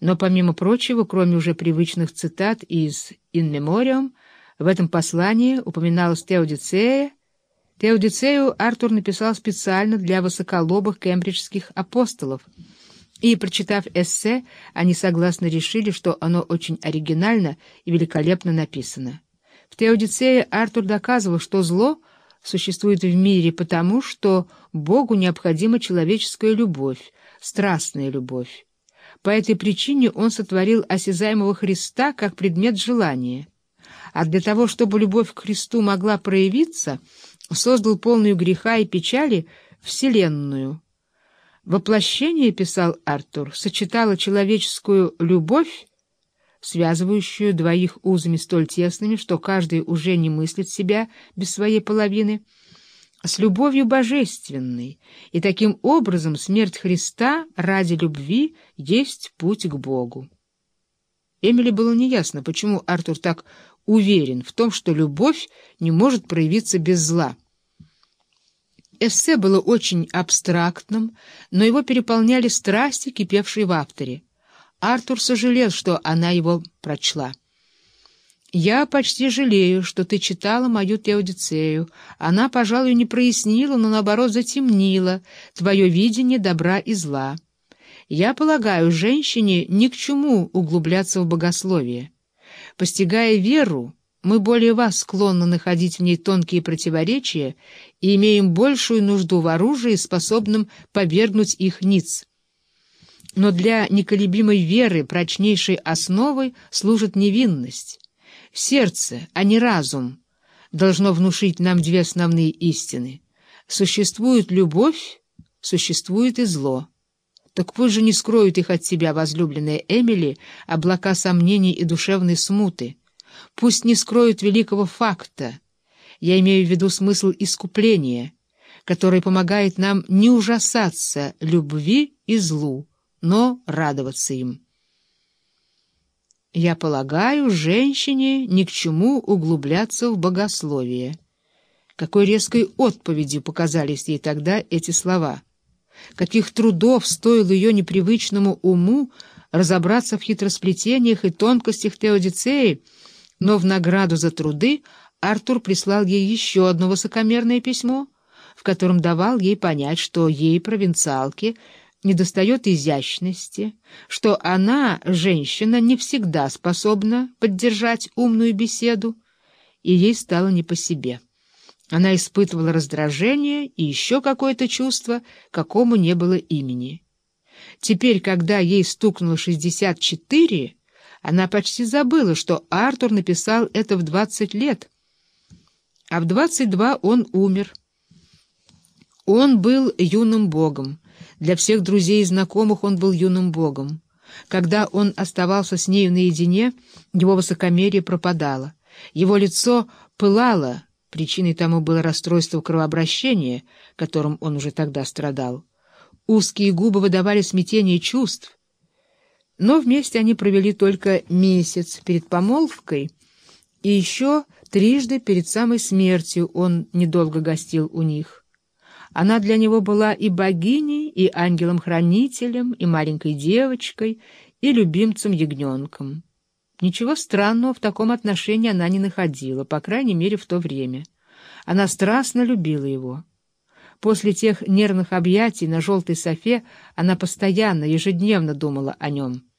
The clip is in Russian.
Но, помимо прочего, кроме уже привычных цитат из «In Memoriam», в этом послании упоминалась Теодицея. Теодицею Артур написал специально для высоколобых кембриджских апостолов, и, прочитав эссе, они согласно решили, что оно очень оригинально и великолепно написано. В Теодицее Артур доказывал, что зло существует в мире потому, что Богу необходима человеческая любовь, страстная любовь. По этой причине он сотворил осязаемого Христа как предмет желания. А для того, чтобы любовь к Христу могла проявиться, создал полную греха и печали Вселенную. Воплощение, писал Артур, сочетало человеческую любовь, связывающую двоих узами столь тесными, что каждый уже не мыслит себя без своей половины, с любовью божественной, и таким образом смерть Христа ради любви есть путь к Богу. Эмили было неясно, почему Артур так уверен в том, что любовь не может проявиться без зла. Эссе было очень абстрактным, но его переполняли страсти, кипевшие в авторе. Артур сожалел, что она его прочла. «Я почти жалею, что ты читала мою Теодицею. Она, пожалуй, не прояснила, но, наоборот, затемнила твое видение добра и зла. Я полагаю, женщине ни к чему углубляться в богословие. Постигая веру, мы более вас склонны находить в ней тонкие противоречия и имеем большую нужду в оружии, способном повергнуть их ниц. Но для неколебимой веры прочнейшей основой служит невинность. Сердце, а не разум, должно внушить нам две основные истины. Существует любовь, существует и зло. Так пусть же не скроют их от себя, возлюбленная Эмили, облака сомнений и душевной смуты. Пусть не скроют великого факта. Я имею в виду смысл искупления, который помогает нам не ужасаться любви и злу, но радоваться им. Я полагаю, женщине ни к чему углубляться в богословие. Какой резкой отповедью показались ей тогда эти слова. Каких трудов стоило ее непривычному уму разобраться в хитросплетениях и тонкостях Теодицеи, но в награду за труды Артур прислал ей еще одно высокомерное письмо, в котором давал ей понять, что ей, провинциалке, недостает изящности, что она, женщина, не всегда способна поддержать умную беседу, и ей стало не по себе. Она испытывала раздражение и еще какое-то чувство, какому не было имени. Теперь, когда ей стукнуло шестьдесят четыре, она почти забыла, что Артур написал это в двадцать лет, а в двадцать два он умер. Он был юным богом, для всех друзей и знакомых он был юным богом. Когда он оставался с нею наедине, его высокомерие пропадало. Его лицо пылало, причиной тому было расстройство кровообращения, которым он уже тогда страдал. Узкие губы выдавали смятение чувств. Но вместе они провели только месяц перед помолвкой, и еще трижды перед самой смертью он недолго гостил у них. Она для него была и богиней, и ангелом-хранителем, и маленькой девочкой, и любимцем-ягненком. Ничего странного в таком отношении она не находила, по крайней мере, в то время. Она страстно любила его. После тех нервных объятий на желтой софе она постоянно, ежедневно думала о нем —